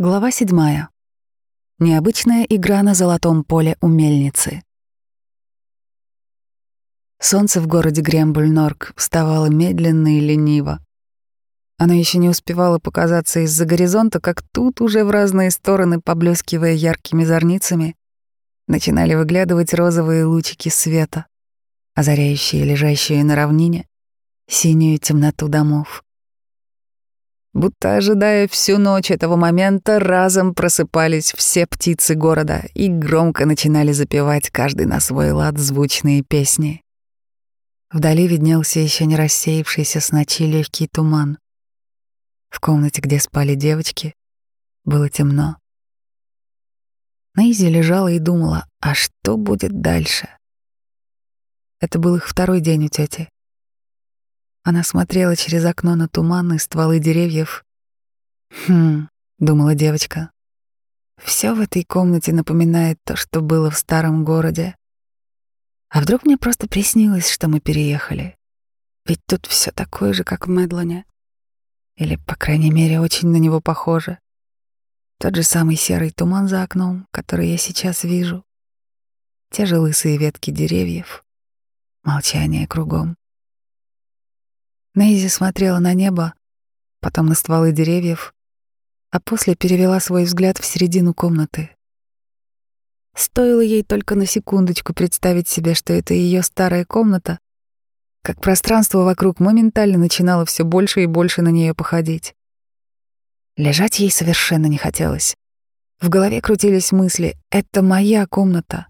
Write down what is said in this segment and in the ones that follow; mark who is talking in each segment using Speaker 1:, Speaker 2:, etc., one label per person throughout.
Speaker 1: Глава седьмая. Необычная игра на золотом поле у мельницы. Солнце в городе Грембуль-Норк вставало медленно и лениво. Оно еще не успевало показаться из-за горизонта, как тут уже в разные стороны, поблескивая яркими зорницами, начинали выглядывать розовые лучики света, озаряющие лежащие на равнине синюю темноту домов. Будто ожидая всю ночь этого момента, разом просыпались все птицы города и громко начинали запевать каждый на свой лад звучные песни. Вдали виднелся еще не рассеявшийся с ночи легкий туман. В комнате, где спали девочки, было темно. Нейзи лежала и думала, а что будет дальше? Это был их второй день у тети. Она смотрела через окно на туман и стволы деревьев. «Хм», — думала девочка, — «все в этой комнате напоминает то, что было в старом городе. А вдруг мне просто приснилось, что мы переехали? Ведь тут все такое же, как в Медлоне. Или, по крайней мере, очень на него похоже. Тот же самый серый туман за окном, который я сейчас вижу. Те же лысые ветки деревьев. Молчание кругом. Нейзи смотрела на небо, потом на стволы деревьев, а после перевела свой взгляд в середину комнаты. Стоило ей только на секундочку представить себе, что это ее старая комната, как пространство вокруг моментально начинало все больше и больше на нее походить. Лежать ей совершенно не хотелось. В голове крутились мысли «это моя комната,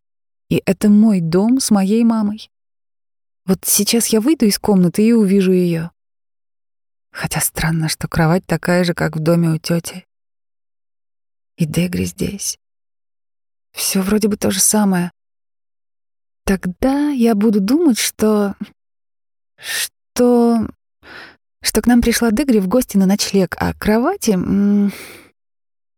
Speaker 1: и это мой дом с моей мамой». Вот сейчас я выйду из комнаты и увижу ее. Хотя странно, что кровать такая же, как в доме у тети. И Дегри здесь. Все вроде бы то же самое. Тогда я буду думать, что... Что... Что к нам пришла Дегри в гости на ночлег, а кровати... М.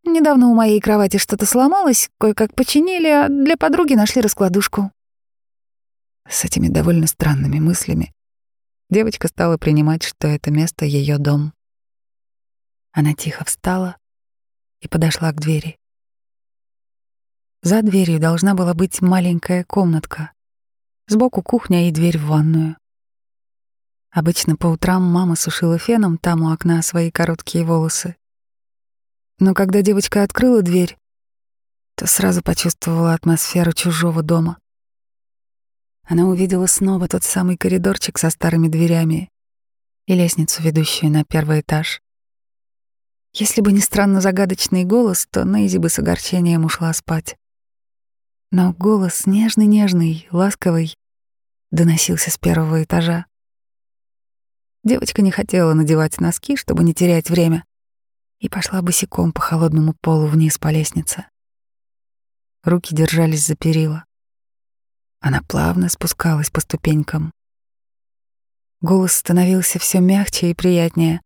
Speaker 1: Недавно у моей кровати что-то сломалось, кое-как починили, а для подруги нашли раскладушку. С этими довольно странными мыслями девочка стала принимать, что это место — ее дом. Она тихо встала и подошла к двери. За дверью должна была быть маленькая комнатка. Сбоку кухня и дверь в ванную. Обычно по утрам мама сушила феном там у окна свои короткие волосы. Но когда девочка открыла дверь, то сразу почувствовала атмосферу чужого дома. Она увидела снова тот самый коридорчик со старыми дверями и лестницу, ведущую на первый этаж. Если бы не странно загадочный голос, то Нейзи бы с огорчением ушла спать. Но голос нежный-нежный, ласковый, доносился с первого этажа. Девочка не хотела надевать носки, чтобы не терять время, и пошла босиком по холодному полу вниз по лестнице. Руки держались за перила. Она плавно спускалась по ступенькам. Голос становился все мягче и приятнее.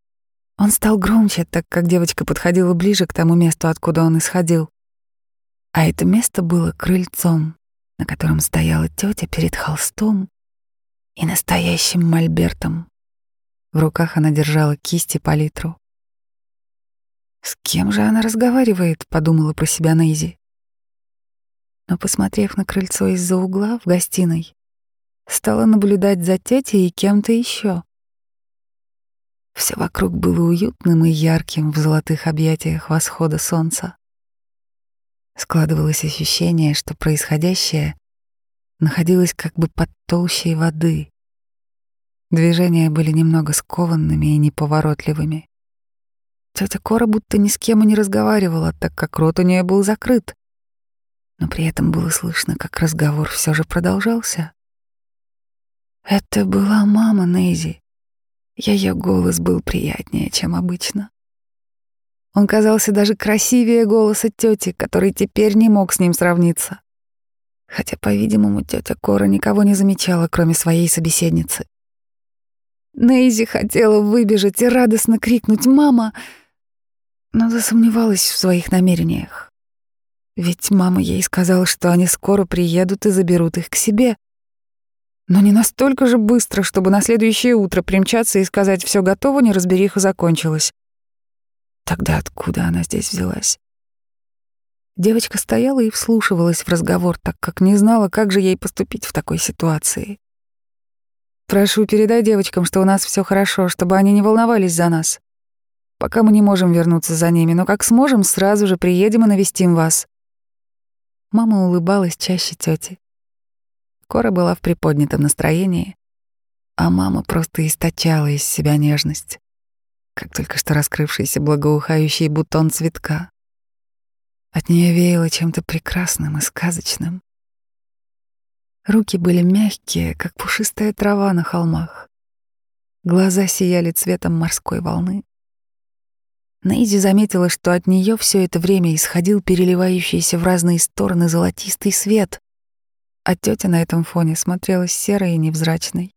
Speaker 1: Он стал громче, так как девочка подходила ближе к тому месту, откуда он исходил. А это место было крыльцом, на котором стояла тетя перед холстом и настоящим мольбертом. В руках она держала кисти палитру. «С кем же она разговаривает?» — подумала про себя Нейзи но, посмотрев на крыльцо из-за угла в гостиной, стала наблюдать за тетей и кем-то еще. Все вокруг было уютным и ярким в золотых объятиях восхода солнца. Складывалось ощущение, что происходящее находилось как бы под толщей воды. Движения были немного скованными и неповоротливыми. Тетя Кора будто ни с кем и не разговаривала, так как рот у нее был закрыт но при этом было слышно, как разговор все же продолжался. Это была мама Нейзи. Ее голос был приятнее, чем обычно. Он казался даже красивее голоса тети, который теперь не мог с ним сравниться. Хотя, по-видимому, тетя Кора никого не замечала, кроме своей собеседницы. Нейзи хотела выбежать и радостно крикнуть «Мама!», но засомневалась в своих намерениях. Ведь мама ей сказала, что они скоро приедут и заберут их к себе. Но не настолько же быстро, чтобы на следующее утро примчаться и сказать «все готово, неразбериха закончилась». Тогда откуда она здесь взялась? Девочка стояла и вслушивалась в разговор, так как не знала, как же ей поступить в такой ситуации. «Прошу, передай девочкам, что у нас все хорошо, чтобы они не волновались за нас. Пока мы не можем вернуться за ними, но как сможем, сразу же приедем и навестим вас». Мама улыбалась чаще тети. Кора была в приподнятом настроении, а мама просто источала из себя нежность, как только что раскрывшийся благоухающий бутон цветка. От нее веяло чем-то прекрасным и сказочным. Руки были мягкие, как пушистая трава на холмах. Глаза сияли цветом морской волны. Нейзи заметила, что от нее все это время исходил переливающийся в разные стороны золотистый свет, а тетя на этом фоне смотрелась серой и невзрачной.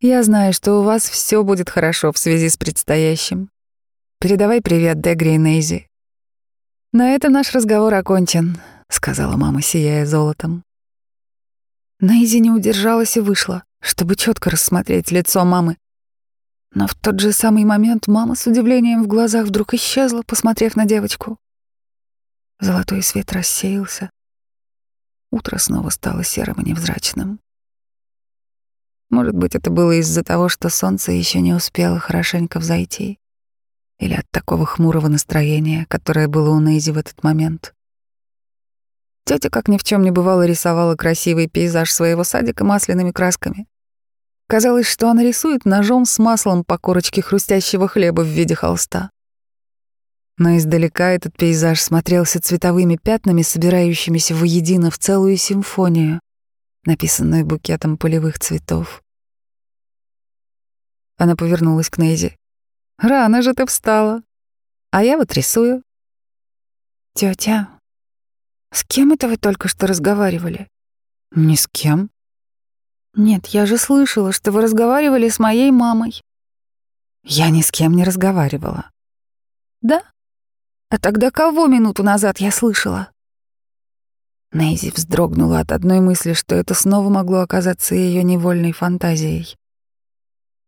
Speaker 1: «Я знаю, что у вас все будет хорошо в связи с предстоящим. Передавай привет Дегри и Нейзи. «На этом наш разговор окончен», — сказала мама, сияя золотом. Нейзи не удержалась и вышла, чтобы четко рассмотреть лицо мамы. Но в тот же самый момент мама с удивлением в глазах вдруг исчезла, посмотрев на девочку. Золотой свет рассеялся. Утро снова стало серым и невзрачным. Может быть, это было из-за того, что солнце еще не успело хорошенько взойти или от такого хмурого настроения, которое было у Нейзи в этот момент. Тетя, как ни в чем не бывало, рисовала красивый пейзаж своего садика масляными красками. Казалось, что она рисует ножом с маслом по корочке хрустящего хлеба в виде холста. Но издалека этот пейзаж смотрелся цветовыми пятнами, собирающимися воедино в целую симфонию, написанную букетом полевых цветов. Она повернулась к Нейзи. Рано же ты встала. А я вот рисую. Тетя, с кем это вы только что разговаривали? Ни с кем. Нет, я же слышала, что вы разговаривали с моей мамой. Я ни с кем не разговаривала. Да? А тогда кого минуту назад я слышала? Нейзи вздрогнула от одной мысли, что это снова могло оказаться ее невольной фантазией.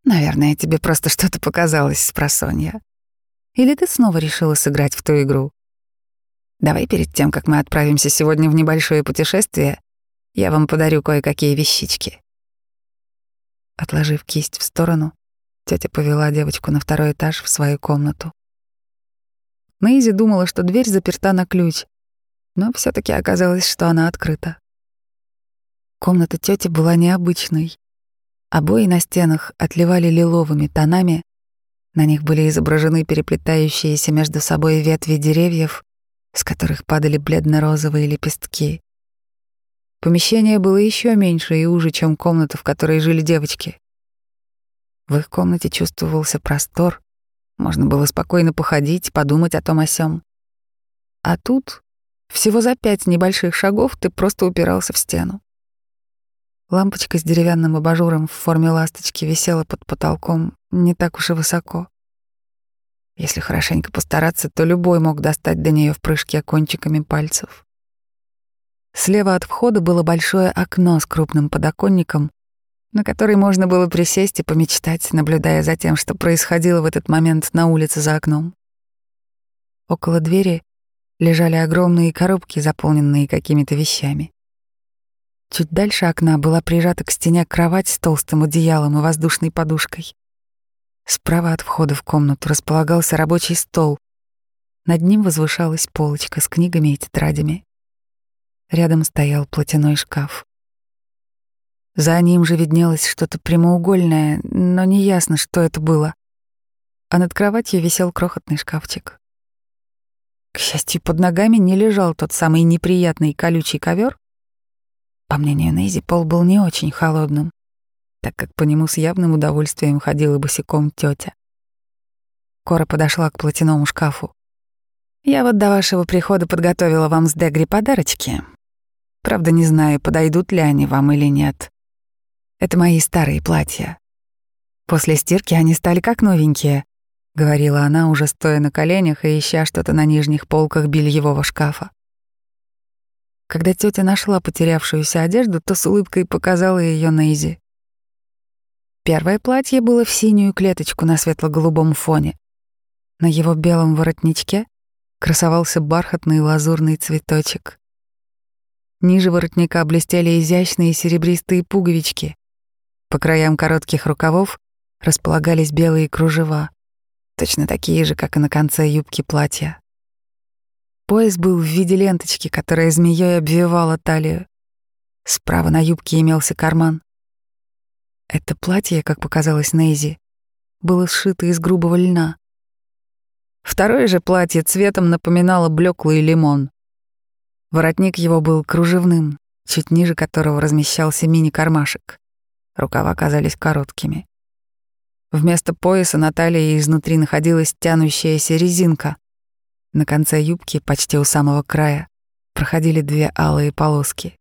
Speaker 1: Наверное, тебе просто что-то показалось с просонья. Или ты снова решила сыграть в ту игру? Давай перед тем, как мы отправимся сегодня в небольшое путешествие, я вам подарю кое-какие вещички. Отложив кисть в сторону, тетя повела девочку на второй этаж в свою комнату. Нейзи думала, что дверь заперта на ключ, но все таки оказалось, что она открыта. Комната тети была необычной. Обои на стенах отливали лиловыми тонами, на них были изображены переплетающиеся между собой ветви деревьев, с которых падали бледно-розовые лепестки. Помещение было еще меньше и уже, чем комната, в которой жили девочки. В их комнате чувствовался простор, можно было спокойно походить, подумать о том о сём. А тут, всего за пять небольших шагов, ты просто упирался в стену. Лампочка с деревянным абажуром в форме ласточки висела под потолком не так уж и высоко. Если хорошенько постараться, то любой мог достать до нее в прыжке кончиками пальцев. Слева от входа было большое окно с крупным подоконником, на который можно было присесть и помечтать, наблюдая за тем, что происходило в этот момент на улице за окном. Около двери лежали огромные коробки, заполненные какими-то вещами. Чуть дальше окна была прижата к стене кровать с толстым одеялом и воздушной подушкой. Справа от входа в комнату располагался рабочий стол. Над ним возвышалась полочка с книгами и тетрадями. Рядом стоял платяной шкаф. За ним же виднелось что-то прямоугольное, но неясно, что это было. А над кроватью висел крохотный шкафчик. К счастью, под ногами не лежал тот самый неприятный колючий ковер, по мнению Нейзи, пол был не очень холодным, так как по нему с явным удовольствием ходила босиком тетя. Кора подошла к платяному шкафу. «Я вот до вашего прихода подготовила вам с Дегри подарочки. Правда, не знаю, подойдут ли они вам или нет. Это мои старые платья. После стирки они стали как новенькие», — говорила она, уже стоя на коленях и ища что-то на нижних полках бельевого шкафа. Когда тетя нашла потерявшуюся одежду, то с улыбкой показала ее Нейзи. Первое платье было в синюю клеточку на светло-голубом фоне. На его белом воротничке красовался бархатный лазурный цветочек. Ниже воротника блестели изящные серебристые пуговички. По краям коротких рукавов располагались белые кружева, точно такие же, как и на конце юбки платья. Пояс был в виде ленточки, которая змеей обвивала талию. Справа на юбке имелся карман. Это платье, как показалось Нейзи, было сшито из грубого льна. Второе же платье цветом напоминало блеклый лимон. Воротник его был кружевным, чуть ниже которого размещался мини-кармашек. Рукава казались короткими. Вместо пояса на талии изнутри находилась тянущаяся резинка. На конце юбки, почти у самого края, проходили две алые полоски.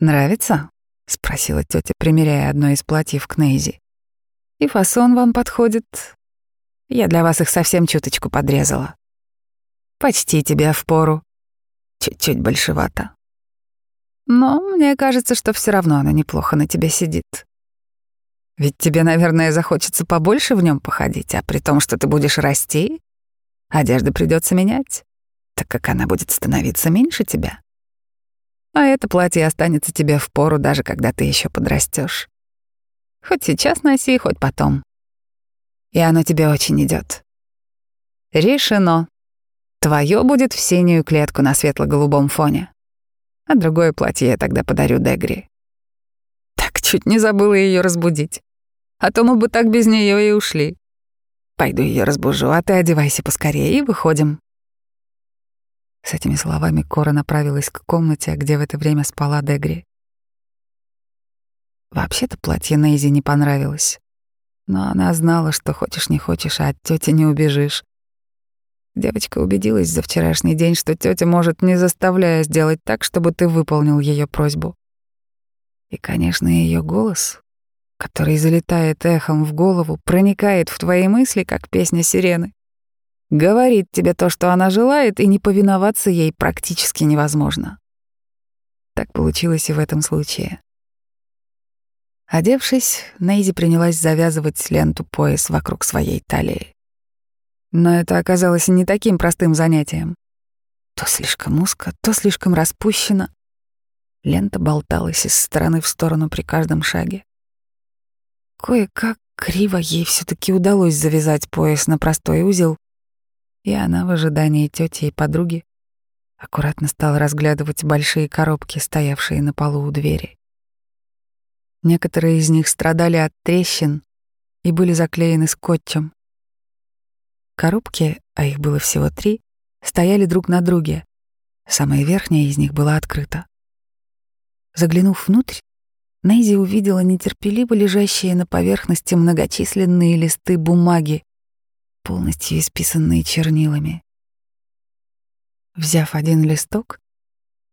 Speaker 1: «Нравится?» — спросила тетя, примеряя одно из платьев к Нейзи. «И фасон вам подходит. Я для вас их совсем чуточку подрезала. Почти тебя в пору. Чуть-чуть большевато. Но мне кажется, что все равно она неплохо на тебя сидит. Ведь тебе, наверное, захочется побольше в нем походить, а при том, что ты будешь расти, Одежду придется менять, так как она будет становиться меньше тебя. А это платье останется тебе в пору, даже когда ты еще подрастешь. Хоть сейчас носи, хоть потом. И оно тебе очень идет. Решено. Твое будет в синюю клетку на светло-голубом фоне. А другое платье я тогда подарю Дегри. Так чуть не забыла ее разбудить. А то мы бы так без нее и ушли. Пойду ее разбужу, а ты одевайся поскорее и выходим». С этими словами Кора направилась к комнате, где в это время спала Дегри. Вообще-то платье Нейзи не понравилось. Но она знала, что хочешь не хочешь, а от тети не убежишь. Девочка убедилась за вчерашний день, что тетя может, не заставляя сделать так, чтобы ты выполнил ее просьбу. И, конечно, ее голос который залетает эхом в голову, проникает в твои мысли, как песня сирены. Говорит тебе то, что она желает, и не повиноваться ей практически невозможно. Так получилось и в этом случае. Одевшись, Нейзи принялась завязывать ленту пояс вокруг своей талии. Но это оказалось не таким простым занятием. То слишком узко, то слишком распущено. Лента болталась из стороны в сторону при каждом шаге. Кое-как криво ей все таки удалось завязать пояс на простой узел, и она в ожидании тети и подруги аккуратно стала разглядывать большие коробки, стоявшие на полу у двери. Некоторые из них страдали от трещин и были заклеены скотчем. Коробки, а их было всего три, стояли друг на друге. Самая верхняя из них была открыта. Заглянув внутрь, Нейзи увидела нетерпеливо лежащие на поверхности многочисленные листы бумаги, полностью исписанные чернилами. Взяв один листок,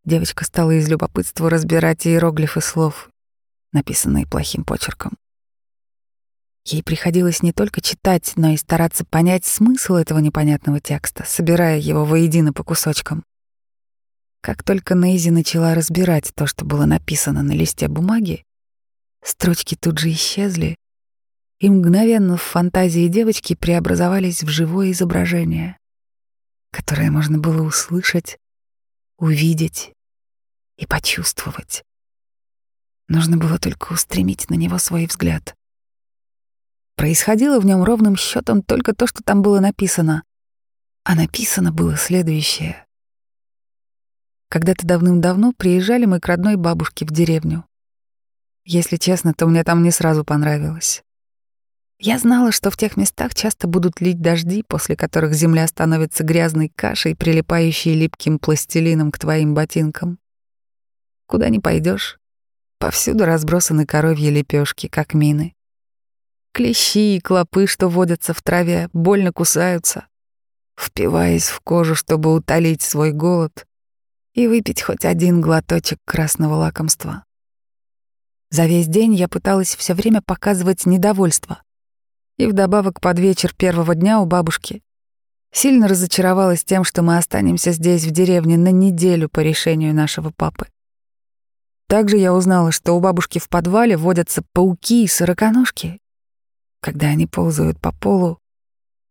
Speaker 1: девочка стала из любопытства разбирать иероглифы слов, написанные плохим почерком. Ей приходилось не только читать, но и стараться понять смысл этого непонятного текста, собирая его воедино по кусочкам. Как только Нейзи начала разбирать то, что было написано на листе бумаги, строчки тут же исчезли, и мгновенно в фантазии девочки преобразовались в живое изображение, которое можно было услышать, увидеть и почувствовать. Нужно было только устремить на него свой взгляд. Происходило в нем ровным счетом только то, что там было написано. А написано было следующее. Когда-то давным-давно приезжали мы к родной бабушке в деревню. Если честно, то мне там не сразу понравилось. Я знала, что в тех местах часто будут лить дожди, после которых земля становится грязной кашей, прилипающей липким пластилином к твоим ботинкам. Куда ни пойдешь, повсюду разбросаны коровьи лепешки, как мины. Клещи и клопы, что водятся в траве, больно кусаются, впиваясь в кожу, чтобы утолить свой голод и выпить хоть один глоточек красного лакомства. За весь день я пыталась все время показывать недовольство. И вдобавок под вечер первого дня у бабушки сильно разочаровалась тем, что мы останемся здесь, в деревне, на неделю по решению нашего папы. Также я узнала, что у бабушки в подвале водятся пауки и сороконожки. Когда они ползают по полу,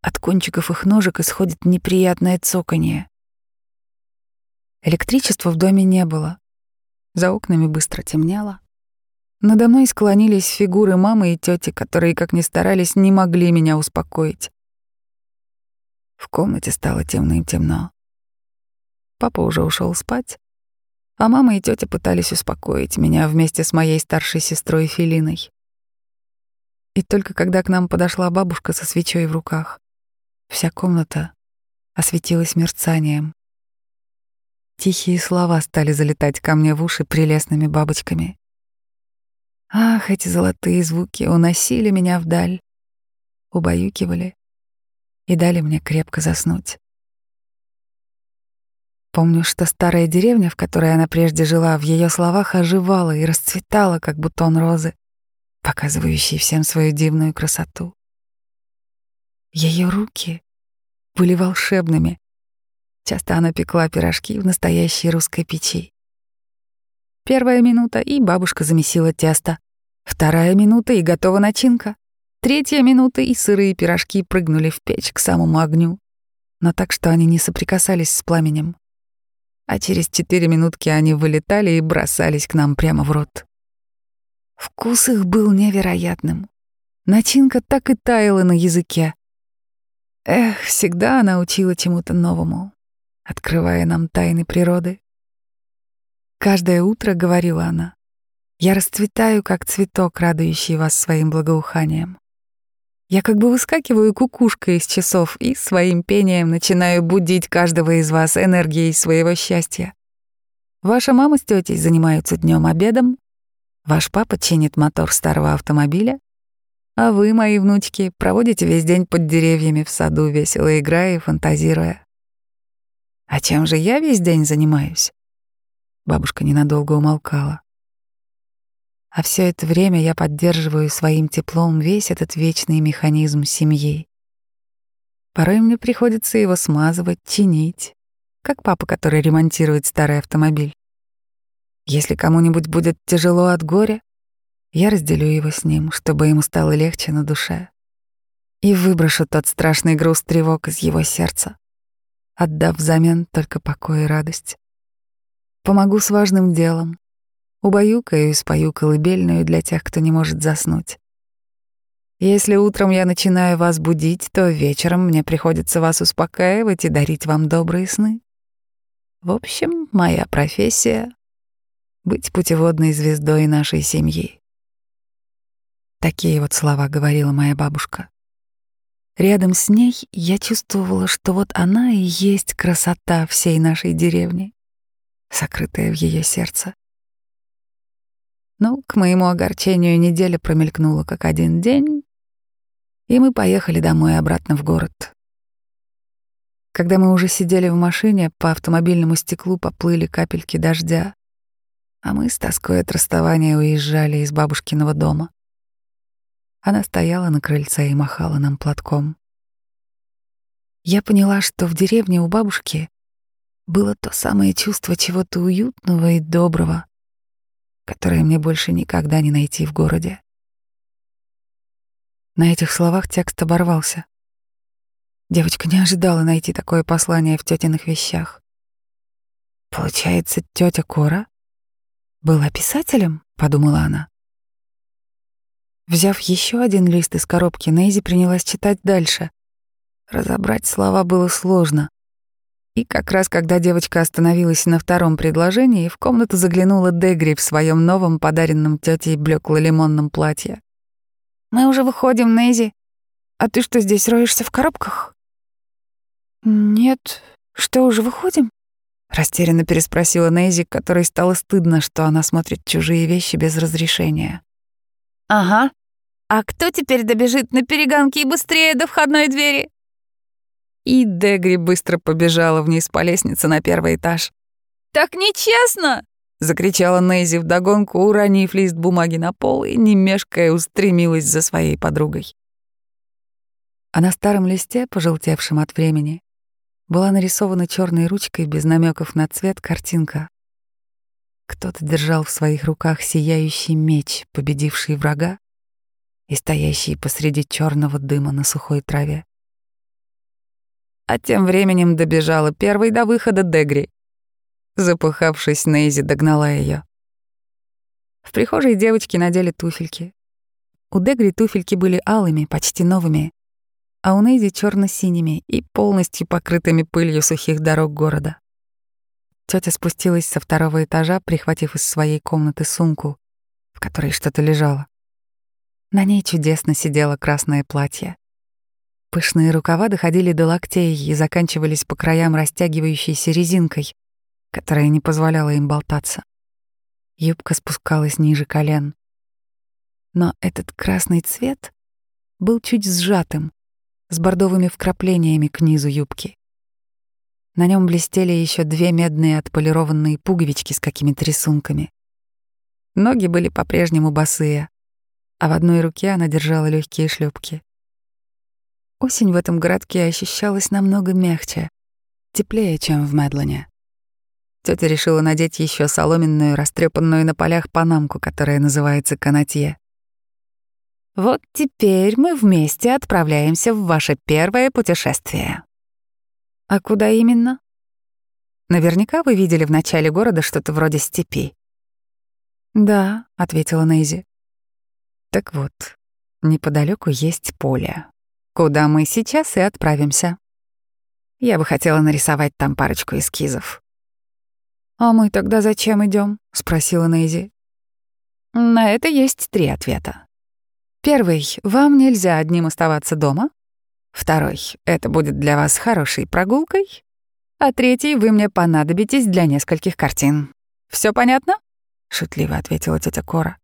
Speaker 1: От кончиков их ножек исходит неприятное цоканье. Электричества в доме не было. За окнами быстро темнело. Надо мной склонились фигуры мамы и тети, которые, как ни старались, не могли меня успокоить. В комнате стало темным-темно. Папа уже ушел спать, а мама и тетя пытались успокоить меня вместе с моей старшей сестрой Филиной. И только когда к нам подошла бабушка со свечой в руках, вся комната осветилась мерцанием. Тихие слова стали залетать ко мне в уши прелестными бабочками. Ах, эти золотые звуки уносили меня вдаль, убаюкивали и дали мне крепко заснуть. Помню, что старая деревня, в которой она прежде жила, в ее словах оживала и расцветала, как бутон розы, показывающий всем свою дивную красоту. Ее руки были волшебными, Часто она пекла пирожки в настоящей русской печи. Первая минута, и бабушка замесила тесто. Вторая минута, и готова начинка. Третья минута, и сырые пирожки прыгнули в печь к самому огню, но так, что они не соприкасались с пламенем. А через четыре минутки они вылетали и бросались к нам прямо в рот. Вкус их был невероятным. Начинка так и таяла на языке. Эх, всегда она учила чему-то новому открывая нам тайны природы. Каждое утро, говорила она, я расцветаю, как цветок, радующий вас своим благоуханием. Я как бы выскакиваю кукушкой из часов и своим пением начинаю будить каждого из вас энергией своего счастья. Ваша мама с тетей занимаются днем обедом, ваш папа чинит мотор старого автомобиля, а вы, мои внучки, проводите весь день под деревьями в саду, весело играя и фантазируя. А чем же я весь день занимаюсь? Бабушка ненадолго умолкала. А все это время я поддерживаю своим теплом весь этот вечный механизм семьи. Порой мне приходится его смазывать, чинить, как папа, который ремонтирует старый автомобиль. Если кому-нибудь будет тяжело от горя, я разделю его с ним, чтобы ему стало легче на душе, и выброшу тот страшный груз тревог из его сердца отдав взамен только покой и радость. Помогу с важным делом, убаюкаю и спою колыбельную для тех, кто не может заснуть. Если утром я начинаю вас будить, то вечером мне приходится вас успокаивать и дарить вам добрые сны. В общем, моя профессия — быть путеводной звездой нашей семьи. Такие вот слова говорила моя бабушка. Рядом с ней я чувствовала, что вот она и есть красота всей нашей деревни, сокрытая в ее сердце. Но, к моему огорчению, неделя промелькнула как один день, и мы поехали домой обратно в город. Когда мы уже сидели в машине, по автомобильному стеклу поплыли капельки дождя, а мы с тоской от расставания уезжали из бабушкиного дома. Она стояла на крыльце и махала нам платком. Я поняла, что в деревне у бабушки было то самое чувство чего-то уютного и доброго, которое мне больше никогда не найти в городе. На этих словах текст оборвался. Девочка не ожидала найти такое послание в тетиных вещах. Получается, тетя Кора была писателем, подумала она. Взяв еще один лист из коробки, Нейзи принялась читать дальше. Разобрать слова было сложно. И как раз когда девочка остановилась на втором предложении, в комнату заглянула Дегри в своем новом подаренном тетей блекло-лимонном платье. «Мы уже выходим, Нейзи. А ты что, здесь роешься в коробках?» «Нет. Что, уже выходим?» Растерянно переспросила Нейзи, которой стало стыдно, что она смотрит чужие вещи без разрешения.
Speaker 2: «Ага. А кто теперь добежит на перегонки быстрее до входной двери?»
Speaker 1: И Дегри быстро побежала вниз по лестнице на первый этаж.
Speaker 2: «Так нечестно!»
Speaker 1: — закричала Нейзи вдогонку, уронив лист бумаги на пол и, не мешкая, устремилась за своей подругой. А на старом листе, пожелтевшем от времени, была нарисована черной ручкой без намеков на цвет картинка кто-то держал в своих руках сияющий меч, победивший врага и стоящий посреди черного дыма на сухой траве. А тем временем добежала первой до выхода Дегри. Запыхавшись, Нейзи догнала ее. В прихожей девочки надели туфельки. У Дегри туфельки были алыми, почти новыми, а у Нейзи черно синими и полностью покрытыми пылью сухих дорог города. Тетя спустилась со второго этажа, прихватив из своей комнаты сумку, в которой что-то лежало. На ней чудесно сидело красное платье. Пышные рукава доходили до локтей и заканчивались по краям растягивающейся резинкой, которая не позволяла им болтаться. Юбка спускалась ниже колен. Но этот красный цвет был чуть сжатым, с бордовыми вкраплениями к низу юбки. На нем блестели еще две медные отполированные пуговички с какими-то рисунками. Ноги были по-прежнему босые, а в одной руке она держала легкие шлепки. Осень в этом городке ощущалась намного мягче, теплее, чем в Медлене. Тетя решила надеть еще соломенную, растрепанную на полях панамку, которая называется канатье. «Вот теперь мы вместе отправляемся в ваше первое путешествие». «А куда именно?» «Наверняка вы видели в начале города что-то вроде степи». «Да», — ответила Нейзи. «Так вот, неподалеку есть поле, куда мы сейчас и отправимся. Я бы хотела нарисовать там парочку эскизов». «А мы тогда зачем идем? спросила Нейзи. На это есть три ответа. Первый — вам нельзя одним оставаться дома. Второй — это будет для вас хорошей прогулкой. А третий — вы мне понадобитесь для нескольких картин. Все понятно? Шутливо ответила тетя Кора.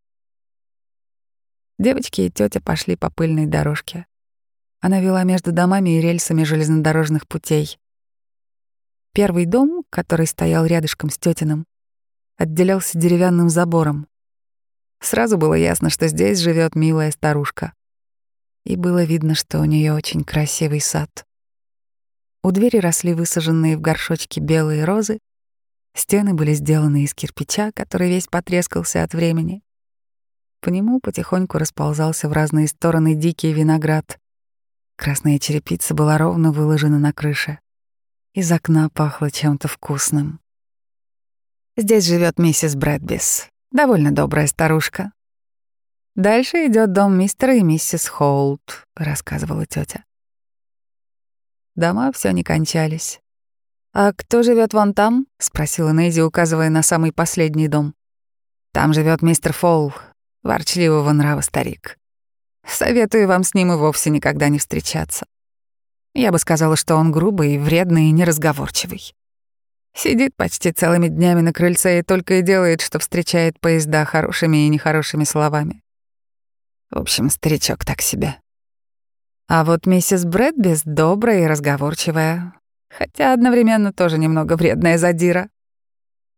Speaker 1: Девочки и тетя пошли по пыльной дорожке. Она вела между домами и рельсами железнодорожных путей. Первый дом, который стоял рядышком с тетиным, отделялся деревянным забором. Сразу было ясно, что здесь живет милая старушка. И было видно, что у нее очень красивый сад. У двери росли высаженные в горшочки белые розы, стены были сделаны из кирпича, который весь потрескался от времени. По нему потихоньку расползался в разные стороны дикий виноград. Красная черепица была ровно выложена на крыше. Из окна пахло чем-то вкусным. Здесь живет миссис Брэдбис, довольно добрая старушка. Дальше идет дом мистера и миссис Холт, рассказывала тетя. Дома все не кончались. А кто живет вон там? спросила Нейзи, указывая на самый последний дом. Там живет мистер Фолл, ворчливого нрава старик. Советую вам с ним и вовсе никогда не встречаться. Я бы сказала, что он грубый, вредный и неразговорчивый. Сидит почти целыми днями на крыльце и только и делает, что встречает поезда хорошими и нехорошими словами. В общем, старичок так себе. А вот миссис Брэдбис добрая и разговорчивая, хотя одновременно тоже немного вредная задира.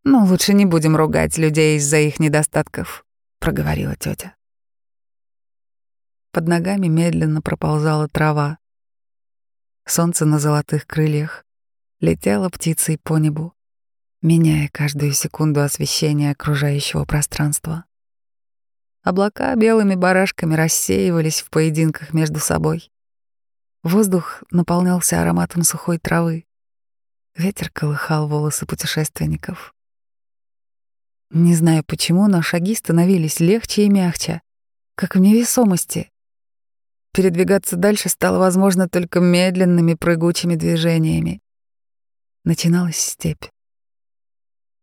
Speaker 1: Но лучше не будем ругать людей из-за их недостатков, проговорила тетя. Под ногами медленно проползала трава. Солнце на золотых крыльях летело птицей по небу, меняя каждую секунду освещение окружающего пространства. Облака белыми барашками рассеивались в поединках между собой. Воздух наполнялся ароматом сухой травы. Ветер колыхал волосы путешественников. Не знаю почему, но шаги становились легче и мягче, как в невесомости. Передвигаться дальше стало возможно только медленными прыгучими движениями. Начиналась степь.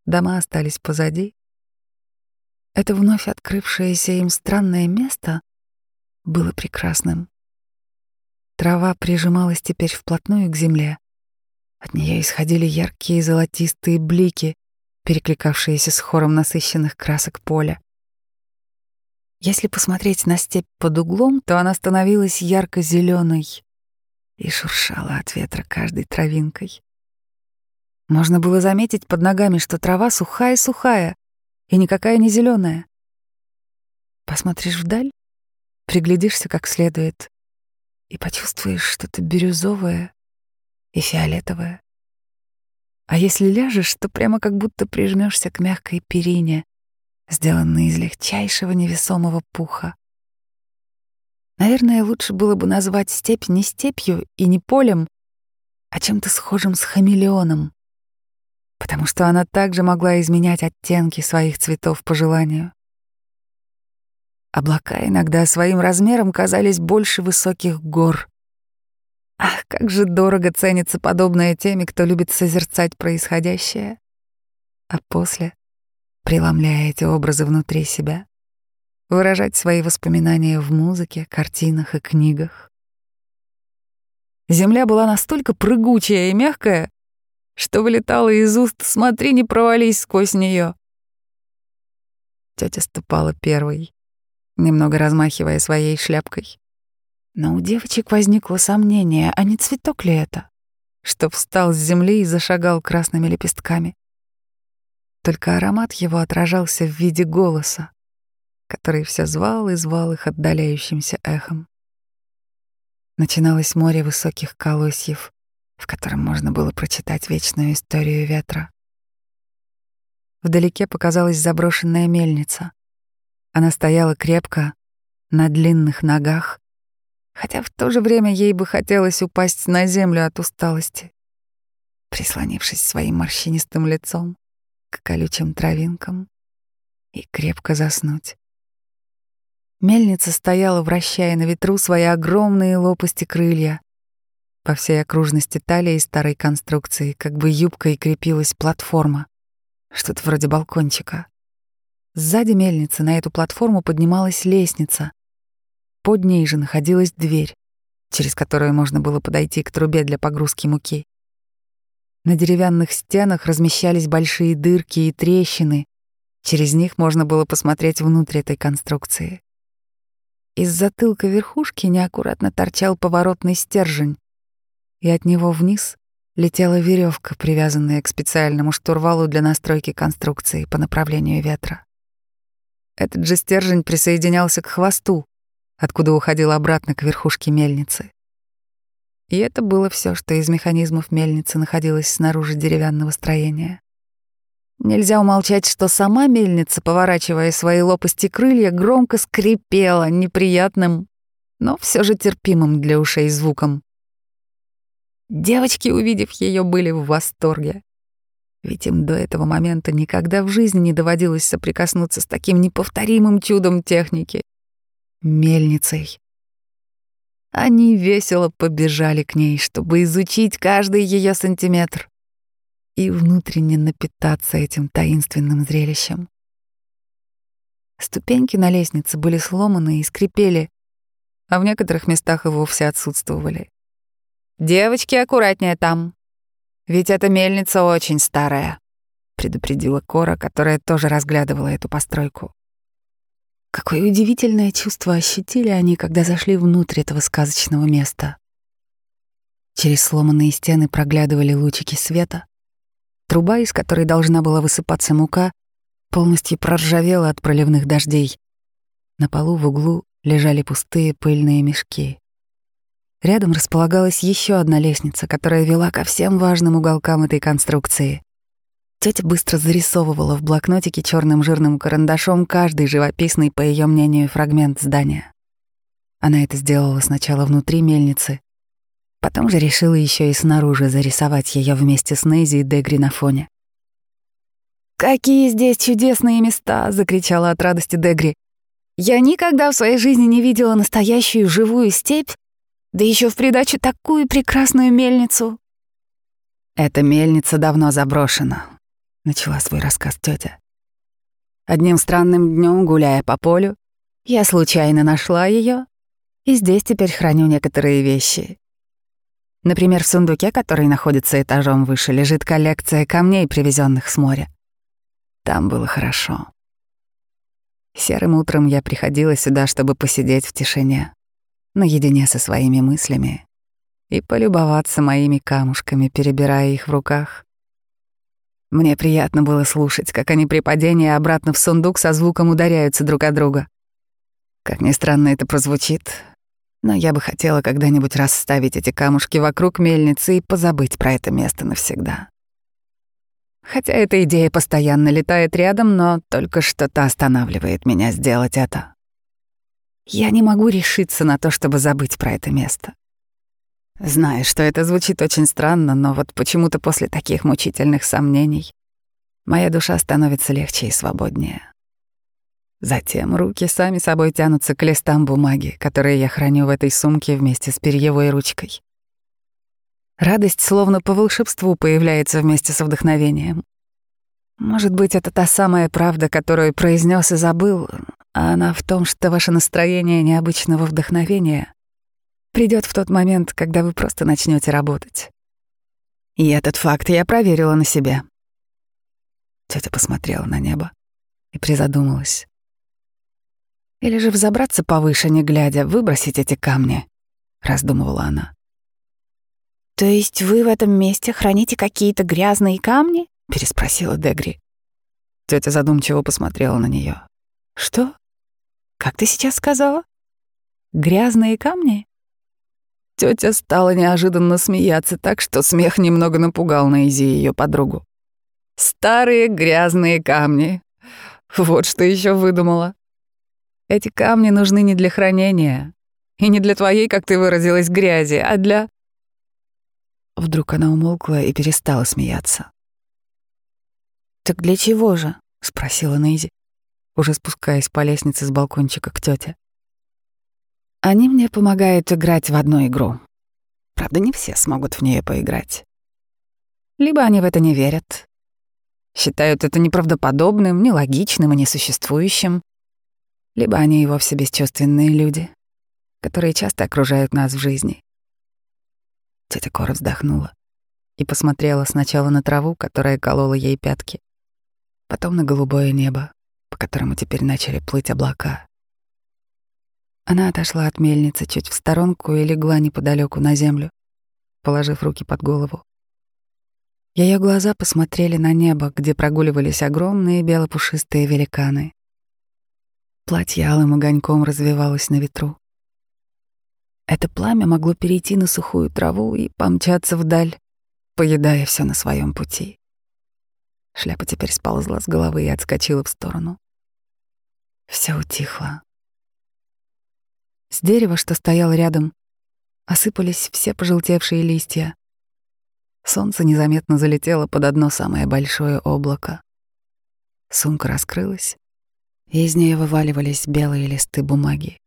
Speaker 1: Дома остались позади. Это вновь открывшееся им странное место было прекрасным. Трава прижималась теперь вплотную к земле. От нее исходили яркие золотистые блики, перекликавшиеся с хором насыщенных красок поля. Если посмотреть на степь под углом, то она становилась ярко зеленой и шуршала от ветра каждой травинкой. Можно было заметить под ногами, что трава сухая-сухая и никакая не зеленая. Посмотришь вдаль, приглядишься как следует и почувствуешь что-то бирюзовое и фиолетовое. А если ляжешь, то прямо как будто прижмешься к мягкой перине, сделанный из легчайшего невесомого пуха. Наверное, лучше было бы назвать степь не степью и не полем, о чем-то схожем с хамелеоном, потому что она также могла изменять оттенки своих цветов по желанию. Облака иногда своим размером казались больше высоких гор. Ах, как же дорого ценится подобное теми, кто любит созерцать происходящее, а после, преломляя эти образы внутри себя, выражать свои воспоминания в музыке, картинах и книгах. Земля была настолько прыгучая и мягкая, что вылетала из уст «смотри, не провались сквозь нее. Тетя ступала первой немного размахивая своей шляпкой. Но у девочек возникло сомнение, а не цветок ли это, что встал с земли и зашагал красными лепестками. Только аромат его отражался в виде голоса, который все звал и звал их отдаляющимся эхом. Начиналось море высоких колосьев, в котором можно было прочитать вечную историю ветра. Вдалеке показалась заброшенная мельница. Она стояла крепко, на длинных ногах, хотя в то же время ей бы хотелось упасть на землю от усталости, прислонившись своим морщинистым лицом к колючим травинкам и крепко заснуть. Мельница стояла, вращая на ветру свои огромные лопасти крылья. По всей окружности талии старой конструкции как бы юбкой крепилась платформа, что-то вроде балкончика. Сзади мельницы на эту платформу поднималась лестница. Под ней же находилась дверь, через которую можно было подойти к трубе для погрузки муки. На деревянных стенах размещались большие дырки и трещины. Через них можно было посмотреть внутрь этой конструкции. Из затылка верхушки неаккуратно торчал поворотный стержень, и от него вниз летела веревка, привязанная к специальному штурвалу для настройки конструкции по направлению ветра. Этот же стержень присоединялся к хвосту, откуда уходил обратно к верхушке мельницы. И это было все, что из механизмов мельницы находилось снаружи деревянного строения. Нельзя умолчать, что сама мельница, поворачивая свои лопасти крылья, громко скрипела неприятным, но все же терпимым для ушей звуком. Девочки, увидев ее, были в восторге. Ведь им до этого момента никогда в жизни не доводилось соприкоснуться с таким неповторимым чудом техники — мельницей. Они весело побежали к ней, чтобы изучить каждый ее сантиметр и внутренне напитаться этим таинственным зрелищем. Ступеньки на лестнице были сломаны и скрипели, а в некоторых местах и вовсе отсутствовали. «Девочки, аккуратнее там», ведь эта мельница очень старая», — предупредила Кора, которая тоже разглядывала эту постройку. Какое удивительное чувство ощутили они, когда зашли внутрь этого сказочного места. Через сломанные стены проглядывали лучики света. Труба, из которой должна была высыпаться мука, полностью проржавела от проливных дождей. На полу в углу лежали пустые пыльные мешки. Рядом располагалась еще одна лестница, которая вела ко всем важным уголкам этой конструкции. Тетя быстро зарисовывала в блокнотике черным жирным карандашом каждый живописный, по ее мнению, фрагмент здания. Она это сделала сначала внутри мельницы, потом же решила еще и снаружи зарисовать ее вместе с Нейзи и Дегри на фоне. «Какие здесь чудесные места!» — закричала от радости Дегри. «Я никогда в своей жизни не видела настоящую живую степь да еще в придачу такую прекрасную мельницу. Эта мельница давно заброшена, начала свой рассказ тетя. Одним странным днем, гуляя по полю, я случайно нашла ее, и здесь теперь храню некоторые вещи. Например, в сундуке, который находится этажом выше, лежит коллекция камней, привезенных с моря. Там было хорошо. Серым утром я приходила сюда, чтобы посидеть в тишине наедине со своими мыслями и полюбоваться моими камушками, перебирая их в руках. Мне приятно было слушать, как они при падении обратно в сундук со звуком ударяются друг от друга. Как ни странно это прозвучит, но я бы хотела когда-нибудь расставить эти камушки вокруг мельницы и позабыть про это место навсегда. Хотя эта идея постоянно летает рядом, но только что-то останавливает меня сделать это. Я не могу решиться на то, чтобы забыть про это место. Знаю, что это звучит очень странно, но вот почему-то после таких мучительных сомнений моя душа становится легче и свободнее. Затем руки сами собой тянутся к листам бумаги, которые я храню в этой сумке вместе с перьевой ручкой. Радость словно по волшебству появляется вместе с вдохновением. Может быть, это та самая правда, которую произнес и забыл, а она в том, что ваше настроение необычного вдохновения придет в тот момент, когда вы просто начнете работать. И этот факт я проверила на себе. Тетя посмотрела на небо и призадумалась. Или же взобраться повыше, не глядя, выбросить эти камни, раздумывала она.
Speaker 2: То есть вы в этом месте храните какие-то грязные камни?
Speaker 1: переспросила Дегри. Тетя задумчиво посмотрела на нее. Что? Как ты сейчас сказала? Грязные камни? Тетя стала неожиданно смеяться так, что смех немного напугал Нейзи и ее подругу. Старые грязные камни. Вот что еще выдумала. Эти камни нужны не для хранения. И не для твоей, как ты выразилась, грязи, а для... Вдруг она умолкла и перестала смеяться.
Speaker 2: «Так для чего же?»
Speaker 1: — спросила Нейзи, уже спускаясь по лестнице с балкончика к тете. «Они мне помогают играть в одну игру. Правда, не все смогут в нее поиграть. Либо они в это не верят, считают это неправдоподобным, нелогичным и несуществующим, либо они и вовсе бесчувственные люди, которые часто окружают нас в жизни. Тетя Кора вздохнула и посмотрела сначала на траву, которая колола ей пятки, потом на голубое небо, которому теперь начали плыть облака. Она отошла от мельницы чуть в сторонку и легла неподалеку на землю, положив руки под голову. Ее глаза посмотрели на небо, где прогуливались огромные белопушистые великаны. Платье алым огоньком развивалось на ветру. Это пламя могло перейти на сухую траву и помчаться вдаль, поедая все на своем пути. Шляпа теперь сползла с головы и отскочила в сторону. Все утихло. С дерева, что стоял рядом, осыпались все пожелтевшие листья. Солнце незаметно залетело под одно самое большое облако. Сумка раскрылась, и из нее вываливались белые листы бумаги.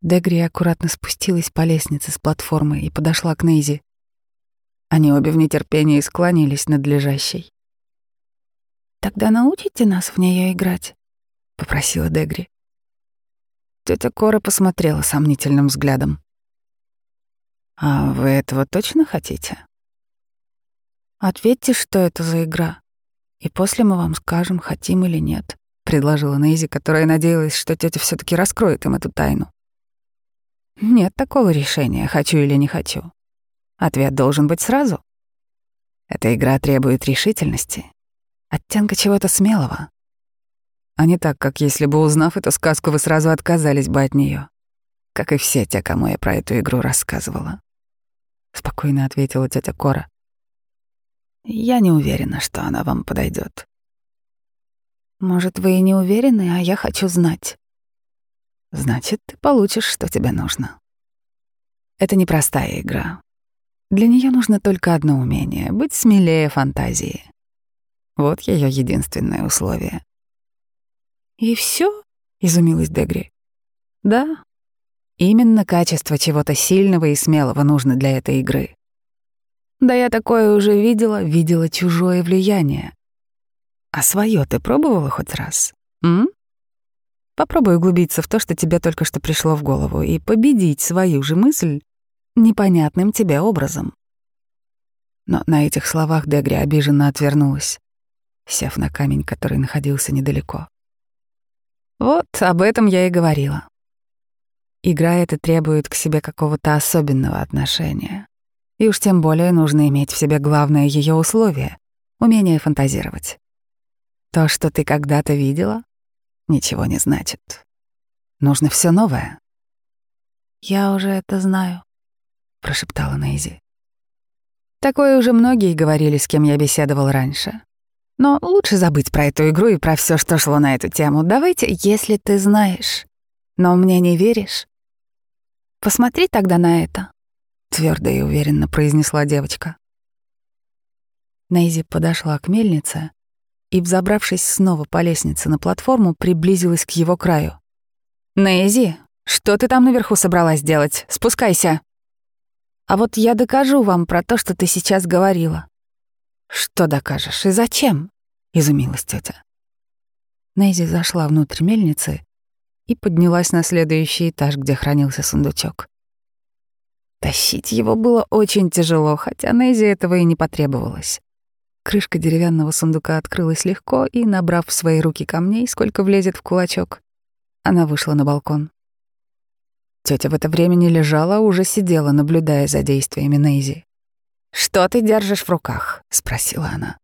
Speaker 1: Дегри аккуратно спустилась по лестнице с платформы и подошла к Нейзи. Они обе в нетерпении склонились над лежащей.
Speaker 2: «Тогда научите нас в нее играть?» — попросила Дегри.
Speaker 1: Тетя Кора посмотрела сомнительным взглядом. «А вы этого точно хотите?»
Speaker 2: «Ответьте, что это за игра?» И после мы вам скажем, хотим или нет», — предложила Нейзи, которая надеялась, что тетя все таки раскроет им эту тайну.
Speaker 1: «Нет такого решения, хочу или не хочу. Ответ должен быть сразу. Эта игра требует решительности, оттенка чего-то смелого. А не так, как если бы, узнав эту сказку, вы сразу отказались бы от нее, как и все те, кому я про эту игру рассказывала. Спокойно ответила тетя Кора. Я не уверена, что она вам подойдет.
Speaker 2: Может, вы и не уверены, а я хочу знать.
Speaker 1: Значит, ты получишь, что тебе нужно. Это непростая игра. Для нее нужно только одно умение — быть смелее фантазии. Вот ее единственное условие.
Speaker 2: «И все?
Speaker 1: изумилась Дегри. «Да. Именно качество чего-то сильного и смелого нужно для этой игры. Да я такое уже видела, видела чужое влияние. А свое ты пробовала хоть раз? М? Попробуй углубиться в то, что тебе только что пришло в голову, и победить свою же мысль непонятным тебе образом. Но на этих словах Дегри обиженно отвернулась, сев на камень, который находился недалеко. Вот об этом я и говорила. Игра эта требует к себе какого-то особенного отношения. И уж тем более нужно иметь в себе главное ее условие — умение фантазировать. То, что ты когда-то видела, ничего не значит. Нужно все новое.
Speaker 2: «Я уже это знаю», — прошептала Нейзи.
Speaker 1: Такое уже многие говорили, с кем я беседовал раньше. Но лучше забыть про эту игру и про все, что шло на эту тему. Давайте, если ты знаешь, но мне не веришь,
Speaker 2: Посмотри тогда на это,
Speaker 1: твердо и уверенно произнесла девочка. Нейзи подошла к мельнице и, взобравшись снова по лестнице на платформу, приблизилась к его краю.
Speaker 2: «Нейзи, что ты там наверху собралась делать? Спускайся!» «А вот я докажу вам про то, что ты сейчас говорила».
Speaker 1: «Что докажешь и зачем?» — изумилась тетя. Нейзи зашла внутрь мельницы и поднялась на следующий этаж, где хранился сундучок. Тащить его было очень тяжело, хотя Нейзи этого и не потребовалось. Крышка деревянного сундука открылась легко, и, набрав в свои руки камней, сколько влезет в кулачок, она вышла на балкон. Тетя в это время не лежала, а уже сидела, наблюдая за действиями Нейзи. «Что ты держишь в руках?» — спросила она.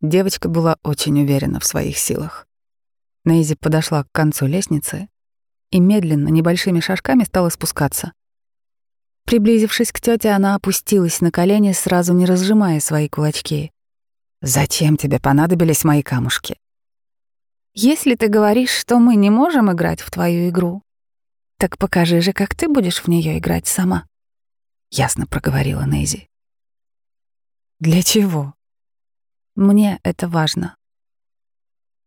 Speaker 1: Девочка была очень уверена в своих силах. Нейзи подошла к концу лестницы и медленно, небольшими шажками стала спускаться. Приблизившись к тете, она опустилась на колени, сразу не разжимая свои кулачки. «Зачем тебе понадобились мои камушки?»
Speaker 2: «Если ты говоришь, что мы не можем играть в твою игру, так покажи же, как ты будешь в нее играть сама», —
Speaker 1: ясно проговорила Нейзи. «Для чего?»
Speaker 2: «Мне это важно».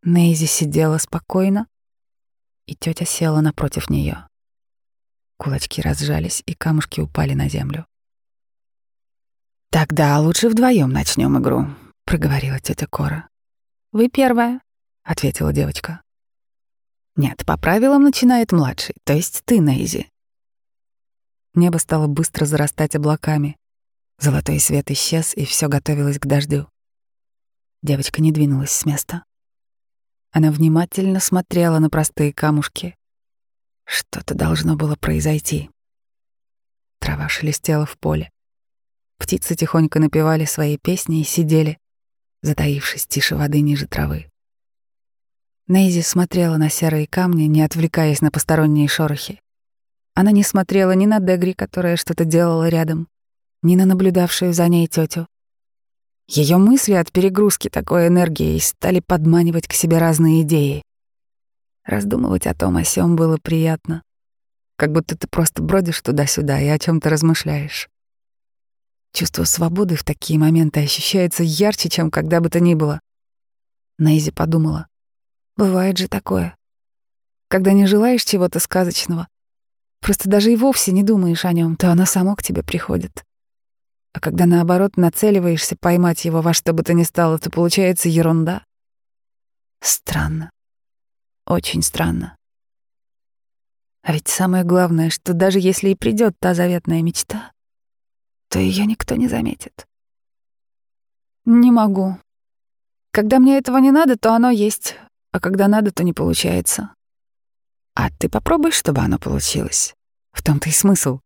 Speaker 1: Нейзи сидела спокойно, и тетя села напротив нее. Кулачки разжались, и камушки упали на землю. «Тогда лучше вдвоем начнем игру», — проговорила тетя Кора.
Speaker 2: «Вы первая», —
Speaker 1: ответила девочка. «Нет, по правилам начинает младший, то есть ты, Нейзи». Небо стало быстро зарастать облаками. Золотой свет исчез, и все готовилось к дождю. Девочка не двинулась с места. Она внимательно смотрела на простые камушки, что-то должно было произойти. Трава шелестела в поле. Птицы тихонько напевали свои песни и сидели, затаившись тише воды ниже травы. Нейзи смотрела на серые камни, не отвлекаясь на посторонние шорохи. Она не смотрела ни на Дегри, которая что-то делала рядом, ни на наблюдавшую за ней тетю. Ее мысли от перегрузки такой энергией стали подманивать к себе разные идеи. Раздумывать о том о сём было приятно. Как будто ты просто бродишь туда-сюда и о чем то размышляешь. Чувство свободы в такие моменты ощущается ярче, чем когда бы то ни было. Нейзи подумала. Бывает же такое. Когда не желаешь чего-то сказочного, просто даже и вовсе не думаешь о нем, то оно само к тебе приходит. А когда наоборот нацеливаешься поймать его во что бы то ни стало, то получается ерунда. Странно. Очень странно. А ведь самое главное, что даже если и придет та заветная мечта, то ее никто не заметит.
Speaker 2: Не могу. Когда мне этого не надо, то оно есть, а когда надо, то не получается.
Speaker 1: А ты попробуй, чтобы оно получилось. В том-то и смысл.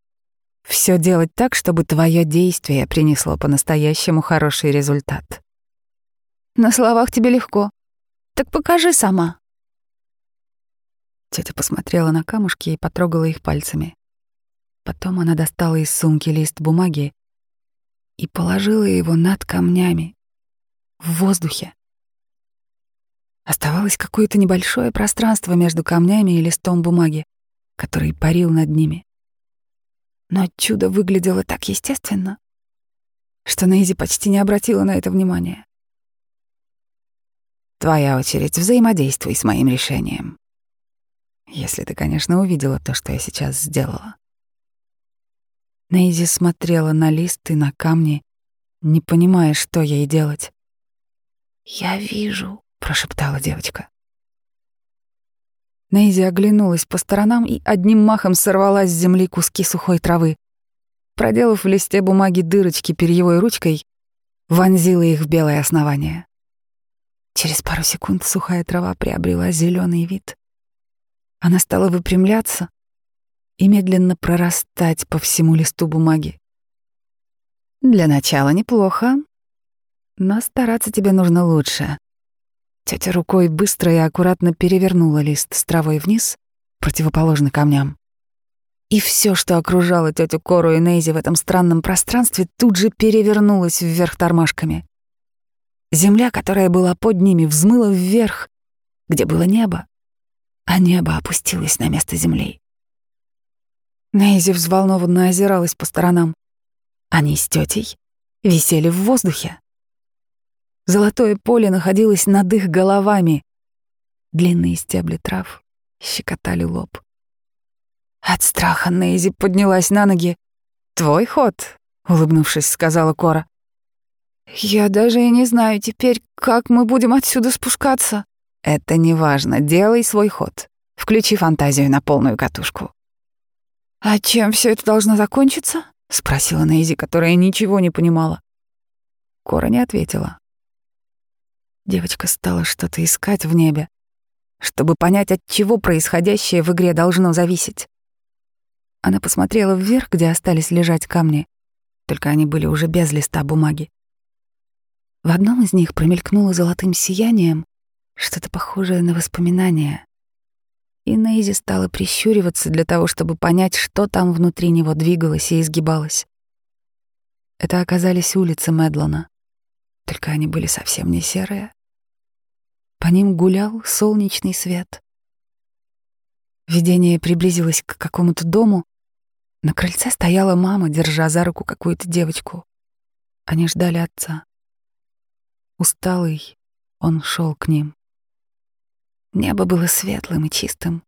Speaker 1: Все делать так, чтобы твое действие принесло по-настоящему хороший результат.
Speaker 2: На словах тебе легко. Так покажи сама.
Speaker 1: Тетя посмотрела на камушки и потрогала их пальцами. Потом она достала из сумки лист бумаги и положила его над камнями, в воздухе. Оставалось какое-то небольшое пространство между камнями и листом бумаги, который парил над ними. Но чудо выглядело так естественно, что Нейзи почти не обратила на это внимания. «Твоя очередь, взаимодействуй с моим решением», если ты, конечно, увидела то, что я сейчас сделала. Нейзи смотрела на лист и на камни, не понимая, что ей делать. «Я вижу», — прошептала девочка. Нейзи оглянулась по сторонам и одним махом сорвала с земли куски сухой травы. Проделав в листе бумаги дырочки перьевой ручкой, вонзила их в белое основание. Через пару секунд сухая трава приобрела зеленый вид. Она стала выпрямляться и медленно прорастать по всему листу бумаги. Для начала неплохо, но стараться тебе нужно лучше. Тетя рукой быстро и аккуратно перевернула лист с травой вниз, противоположно камням. И все, что окружало тетю Кору и Нейзи в этом странном пространстве, тут же перевернулось вверх тормашками. Земля, которая была под ними, взмыла вверх, где было небо, а небо опустилось на место земли. Нейзи взволнованно озиралась по сторонам. Они с тетей висели в воздухе. Золотое поле находилось над их головами. Длинные стебли трав щекотали лоб. От страха Нейзи поднялась на ноги. «Твой ход», — улыбнувшись, сказала Кора. «Я даже и не знаю теперь, как мы будем отсюда спускаться». «Это не важно. Делай свой ход. Включи фантазию на полную катушку». «А чем все это должно закончиться?» — спросила Нейзи, которая ничего не понимала. Кора не ответила. Девочка стала что-то искать в небе, чтобы понять, от чего происходящее в игре должно зависеть. Она посмотрела вверх, где остались лежать камни, только они были уже без листа бумаги. В одном из них промелькнуло золотым сиянием что-то похожее на воспоминание. И Нейзи стала прищуриваться для того, чтобы понять, что там внутри него двигалось и изгибалось. Это оказались улицы Медлона, только они были совсем не серые. По ним гулял солнечный свет. Видение приблизилось к какому-то дому. На крыльце стояла мама, держа за руку какую-то девочку. Они ждали отца. Усталый, он шел к ним. Небо было светлым и чистым.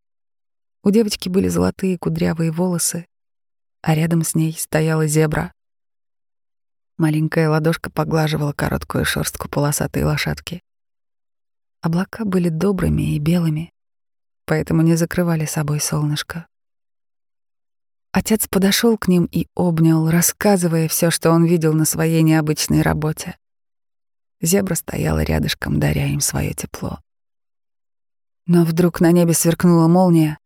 Speaker 1: У девочки были золотые кудрявые волосы, а рядом с ней стояла зебра. Маленькая ладошка поглаживала короткую шерстку полосатой лошадки. Облака были добрыми и белыми, поэтому не закрывали собой солнышко. Отец подошел к ним и обнял, рассказывая все, что он видел на своей необычной работе. Зебра стояла рядышком, даря им свое тепло. Но вдруг на небе сверкнула молния.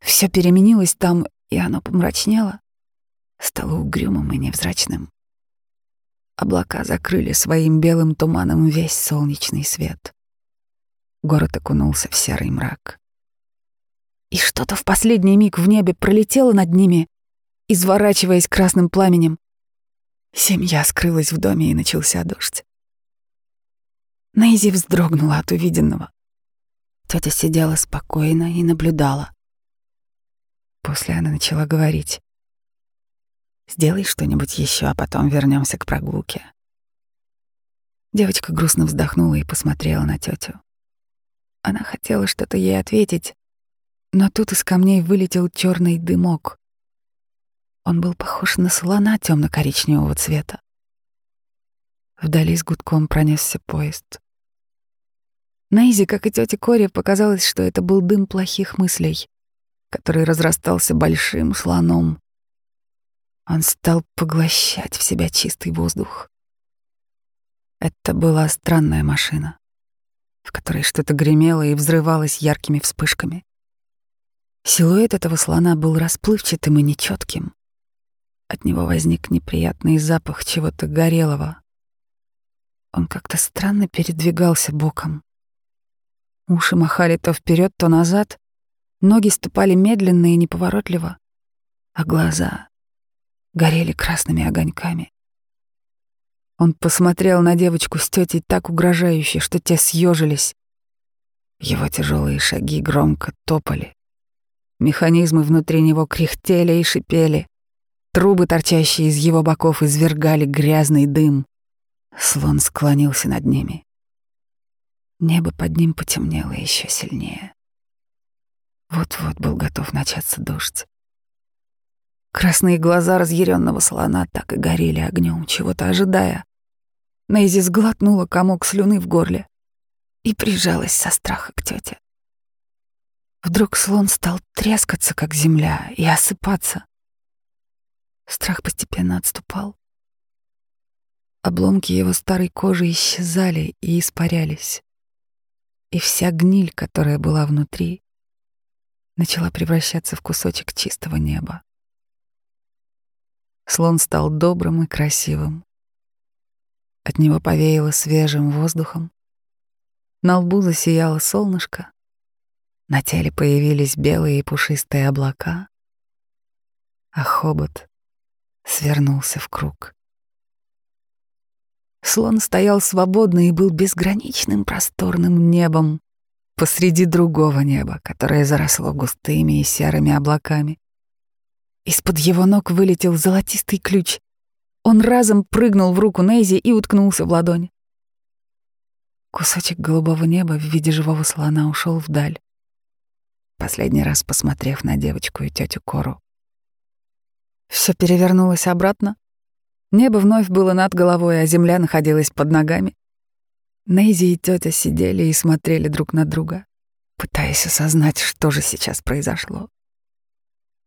Speaker 1: Все переменилось там, и оно помрачнело, стало угрюмым и невзрачным. Облака закрыли своим белым туманом весь солнечный свет. Город окунулся в серый мрак. И что-то в последний миг в небе пролетело над ними, изворачиваясь красным пламенем. Семья скрылась в доме, и начался дождь. Нейзи вздрогнула от увиденного. Тетя сидела спокойно и наблюдала. После она начала говорить. «Сделай что-нибудь еще, а потом вернемся к прогулке». Девочка грустно вздохнула и посмотрела на тетю. Она хотела что-то ей ответить, но тут из камней вылетел черный дымок. Он был похож на слона темно-коричневого цвета. Вдали с гудком пронесся поезд. Нейзи, как и тете Кори, показалось, что это был дым плохих мыслей, который разрастался большим слоном. Он стал поглощать в себя чистый воздух. Это была странная машина, в которой что-то гремело и взрывалось яркими вспышками. Силуэт этого слона был расплывчатым и нечетким. От него возник неприятный запах чего-то горелого. Он как-то странно передвигался боком. Уши махали то вперед, то назад, ноги ступали медленно и неповоротливо, а глаза горели красными огоньками. Он посмотрел на девочку с тетей так угрожающе, что те съежились. Его тяжелые шаги громко топали. Механизмы внутри него кряхтели и шипели. Трубы, торчащие из его боков, извергали грязный дым. Слон склонился над ними. Небо под ним потемнело еще сильнее. Вот-вот был готов начаться дождь. Красные глаза разъяренного слона так и горели огнем, чего-то ожидая. Нейзи сглотнула комок слюны в горле и прижалась со страха к тете. Вдруг слон стал трескаться, как земля, и осыпаться. Страх постепенно отступал. Обломки его старой кожи исчезали и испарялись. И вся гниль, которая была внутри, начала превращаться в кусочек чистого неба. Слон стал добрым и красивым. От него повеяло свежим воздухом. На лбу засияло солнышко. На теле появились белые и пушистые облака, а хобот свернулся в круг. Слон стоял свободно и был безграничным просторным небом посреди другого неба, которое заросло густыми и серыми облаками. Из-под его ног вылетел золотистый ключ. Он разом прыгнул в руку Нейзи и уткнулся в ладонь. Кусочек голубого неба в виде живого слона ушел вдаль, последний раз посмотрев на девочку и тетю Кору. Все перевернулось обратно. Небо вновь было над головой, а земля находилась под ногами. Нейзи и тетя сидели и смотрели друг на друга, пытаясь осознать, что же сейчас произошло.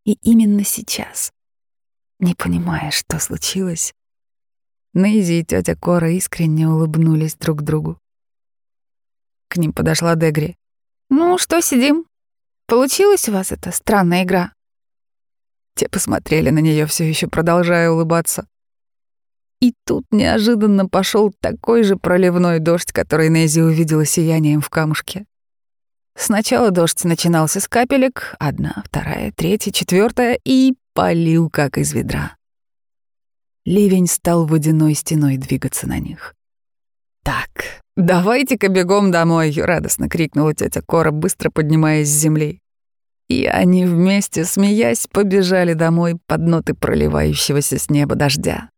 Speaker 1: И именно сейчас, не понимая, что случилось, Нейзи и тетя Кора искренне улыбнулись друг другу. К ним подошла Дегри. «Ну, что сидим? Получилась у вас эта странная игра?» Те посмотрели на нее, все еще продолжая улыбаться. И тут неожиданно пошел такой же проливной дождь, который Нейзи увидела сиянием в камушке. Сначала дождь начинался с капелек, одна, вторая, третья, четвертая, и полил, как из ведра. Ливень стал водяной стеной двигаться на них. «Так, давайте-ка бегом домой!» — радостно крикнула тетя Кора, быстро поднимаясь с земли. И они вместе, смеясь, побежали домой под ноты проливающегося с неба дождя.